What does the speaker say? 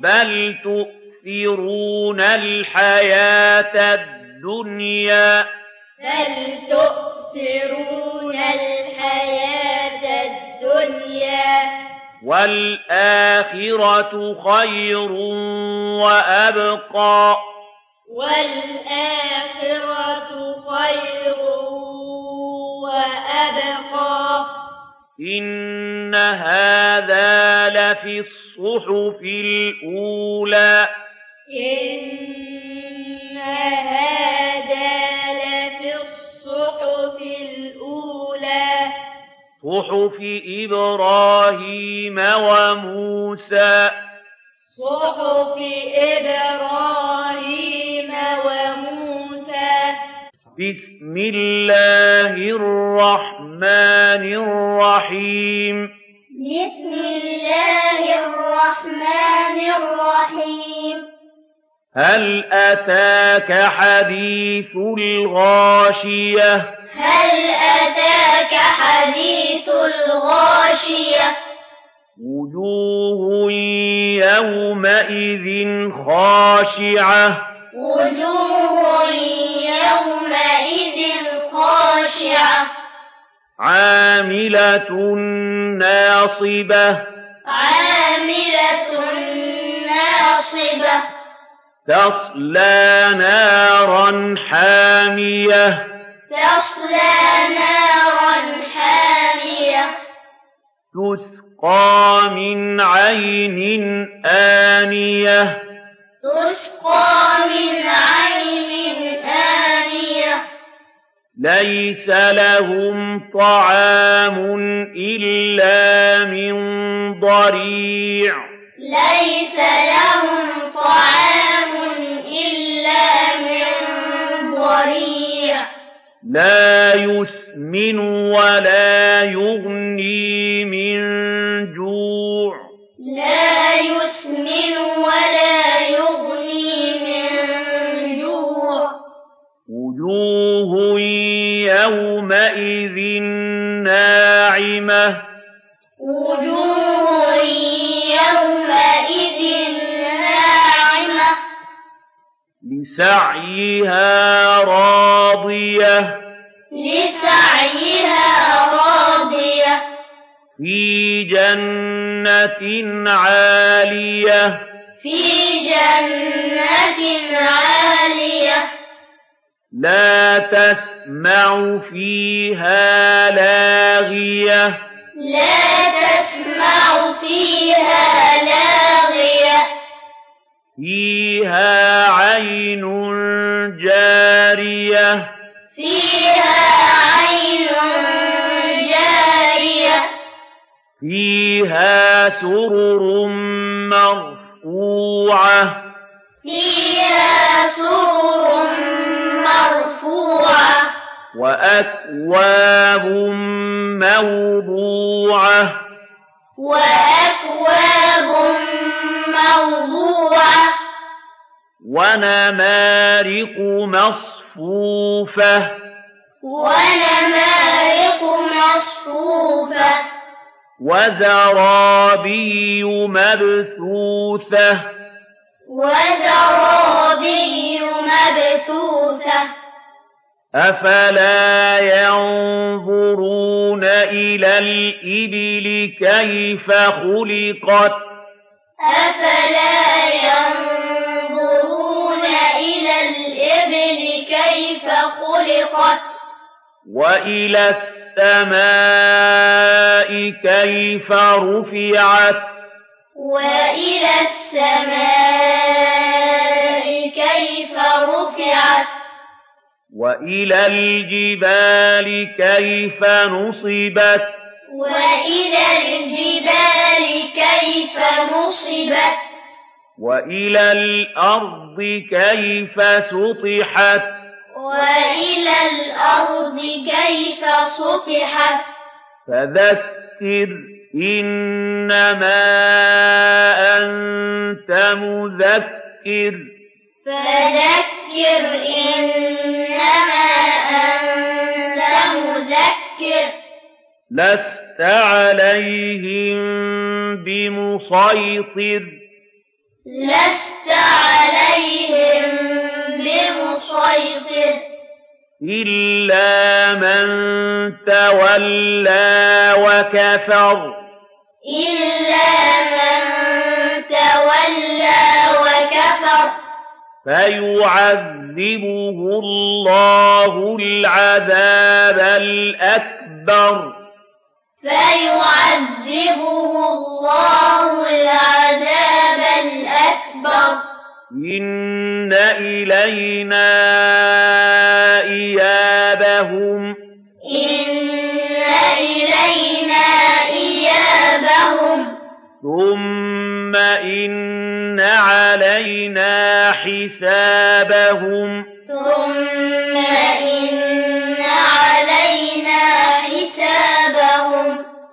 بل تؤثرون الحياة الدنيا بل تؤثرون الحياة الدنيا والآخرة خير وأبقى والآخرة خير وأبقى إن هذا في الصحف الأولى. إن هذا لفي الصحف الأولى. صحف إبراهيم وموسى. صحف إبراهيم وموسى. بسم الله الرحمن الرحيم. بسم الله الرحمن الرحيم. هل أتاك حديث الغاشية؟ هل أتاك حديث الغاشية؟ وجوه يومئذ خاشعة. وجوه يومئذ خاشعة. عاملة ناصبة. عاملة ناصبة. تصلى نارا حامية. تصلى نارا حامية. تسقى من عين آنية. تسقى لَيْسَ لَهُمْ طَعَامٌ إِلَّا مِنْ ضَرِيعٍ لَيْسَ لَهُمْ طَعَامٌ إِلَّا مِنْ ضَرِيعٍ لَا يُسْمِنُ وَلَا يُغْنِي مِنْ جُوعٍ لَا يسمن ولا يغني من جوع ناعمة وجوه يومئذ ناعمة. لسعيها راضية. لسعيها راضية. في جنة عالية. في جنة لا تسمع فيها لاغية. لا تسمع فيها لاغية. فيها عين جارية. فيها عين جارية. فيها سرر مرفوعة. فيها سرر وأكواب موضوعة وأكواب موضوعة ونمارق مصفوفة ونمارق مصفوفة وزرابي مبثوثة وزرابي مبثوثة أَفَلَا يَنظُرُونَ إِلَى الْإِبِلِ كَيْفَ خُلِقَتْ أَفَلَا يَنظُرُونَ إِلَى الْإِبِلِ كَيْفَ خُلِقَتْ وَإِلَى السَّمَاءِ كَيْفَ رُفِعَتْ وَإِلَى السَّمَاءِ كَيْفَ رُفِعَتْ وَإِلَى الْجِبَالِ كَيْفَ نُصِبَتْ وَإِلَى الْجِبَالِ كَيْفَ نُصِبَتْ وَإِلَى الْأَرْضِ كَيْفَ سُطِحَتْ وَإِلَى الْأَرْضِ كَيْفَ سُطِحَتْ فَذَكِّرْ إِنَّمَا أَنْتَ مُذَكِّرٌ فَذَكِّرْ لست عليهم بمسيطر لست عليهم بمسيطر إلا من تولى وكفر. إلا من فيعذبه الله العذاب الأكبر. فيعذبه الله العذاب الأكبر. إن إلينا إيابهم. إن إلينا إيابهم. ثم إن علينا حسابهم ثم